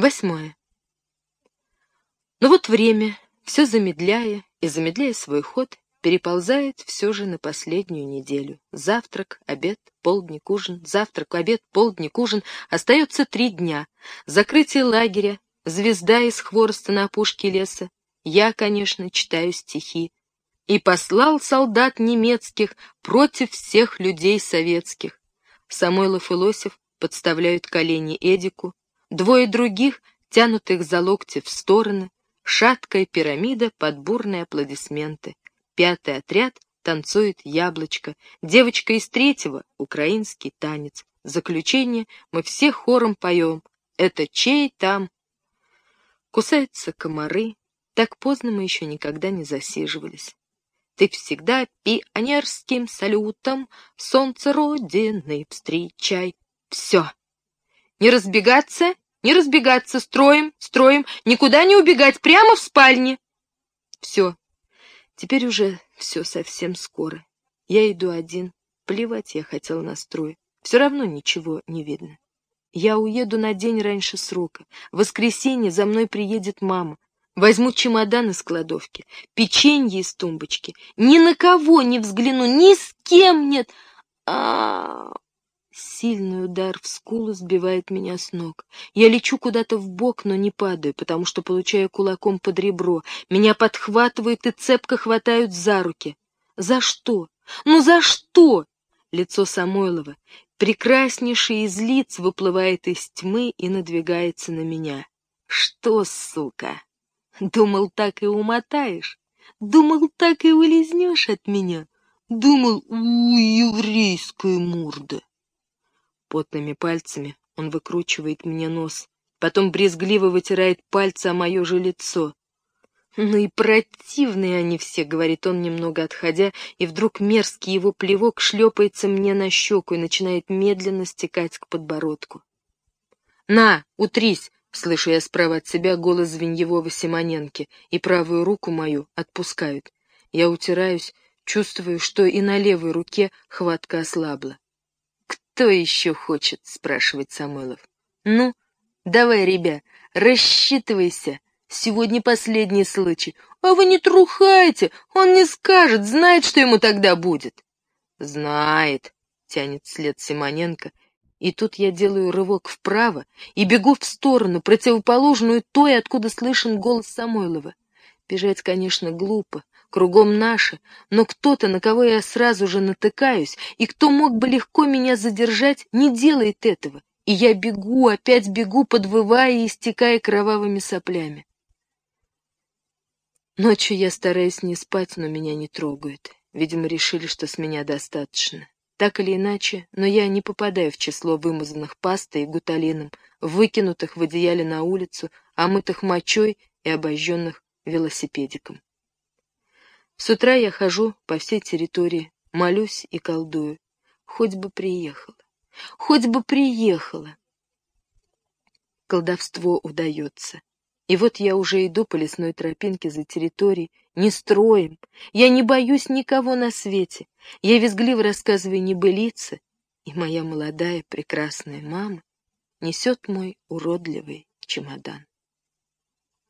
Восьмое. Но вот время, все замедляя и замедляя свой ход, переползает все же на последнюю неделю. Завтрак, обед, полдник, ужин, завтрак, обед, полдник, ужин. Остается три дня. Закрытие лагеря, звезда из хвороста на опушке леса. Я, конечно, читаю стихи. И послал солдат немецких против всех людей советских. Самойлов и Лосев подставляют колени Эдику, Двое других тянут их за локти в стороны, шаткая пирамида под бурные аплодисменты. Пятый отряд танцует яблочко, девочка из третьего — украинский танец. заключение мы все хором поем «Это чей там?» Кусаются комары, так поздно мы еще никогда не засиживались. Ты всегда пионерским салютом солнце Родины встречай. Все. Не разбегаться, не разбегаться, строим, строим, никуда не убегать, прямо в спальне. Все. Теперь уже все совсем скоро. Я иду один. Плевать я хотел на строй. Все равно ничего не видно. Я уеду на день раньше срока. В воскресенье за мной приедет мама. Возьму чемодан из кладовки, печенье из тумбочки. Ни на кого не взгляну, ни с кем нет. А, -а, -а Сильный удар в скулу сбивает меня с ног. Я лечу куда-то в бок, но не падаю, потому что получаю кулаком под ребро. Меня подхватывают и цепко хватают за руки. За что? Ну за что? Лицо Самойлова, прекраснейший из лиц, выплывает из тьмы и надвигается на меня. Что, сука? Думал, так и умотаешь? Думал, так и улизнешь от меня? Думал, у, еврейская морда. Потными пальцами он выкручивает мне нос, потом брезгливо вытирает пальцы о мое же лицо. «Ну и противные они все», — говорит он, немного отходя, и вдруг мерзкий его плевок шлепается мне на щеку и начинает медленно стекать к подбородку. «На, утрись!» — слышу я справа от себя голос Звеньевого Симоненки, и правую руку мою отпускают. Я утираюсь, чувствую, что и на левой руке хватка ослабла. «Кто еще хочет?» — спрашивает Самойлов. «Ну, давай, ребя, рассчитывайся. Сегодня последний случай. А вы не трухайте, он не скажет, знает, что ему тогда будет». «Знает», — тянет след Симоненко, и тут я делаю рывок вправо и бегу в сторону, противоположную той, откуда слышен голос Самойлова. Бежать, конечно, глупо, кругом наши, но кто-то, на кого я сразу же натыкаюсь, и кто мог бы легко меня задержать, не делает этого, и я бегу, опять бегу, подвывая и истекая кровавыми соплями. Ночью я стараюсь не спать, но меня не трогают. Видимо, решили, что с меня достаточно. Так или иначе, но я не попадаю в число вымазанных пастой и гуталином, выкинутых в одеяле на улицу, омытых мочой и обожженных велосипедиком. С утра я хожу по всей территории, молюсь и колдую. Хоть бы приехала, хоть бы приехала. Колдовство удается. И вот я уже иду по лесной тропинке за территорией, не строем. Я не боюсь никого на свете. Я визгливо рассказываю небылицы, и моя молодая прекрасная мама несет мой уродливый чемодан.